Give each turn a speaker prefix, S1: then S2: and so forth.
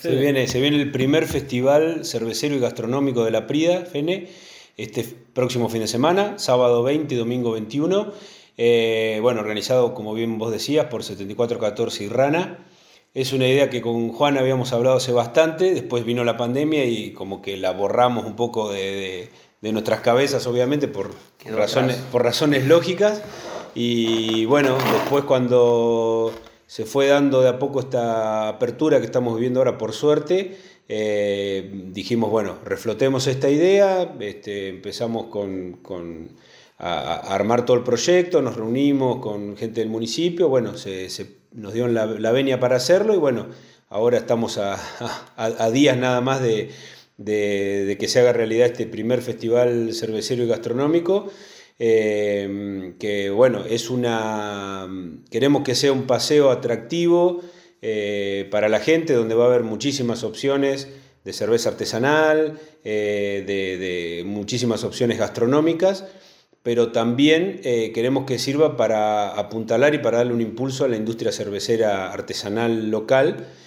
S1: Se viene, se viene el primer festival cervecero y gastronómico de la Prida, FENE, este próximo fin de semana, sábado 20 y domingo 21. Eh, bueno, organizado, como bien vos decías, por 7414 y Rana. Es una idea que con Juan habíamos hablado hace bastante, después vino la pandemia y como que la borramos un poco de, nuestras cabezas, obviamente, por razones, por razones lógicas. Y bueno, después cuando se fue dando de a poco esta apertura que estamos viviendo ahora, por suerte, eh, dijimos, bueno, reflotemos esta idea, este, empezamos con, a, armar todo el proyecto, nos reunimos con gente del municipio, bueno, se, nos dio la, venia para hacerlo y bueno, ahora estamos a, días nada más de, de, que se haga realidad este primer festival cervecero y gastronómico. Em, que bueno, es una, queremos que sea un paseo atractivo eh, para la gente, donde va a haber muchísimas opciones de cerveza artesanal, eh, de, muchísimas opciones gastronómicas, pero también eh, queremos que sirva para apuntalar y para darle un impulso a la industria cervecera artesanal local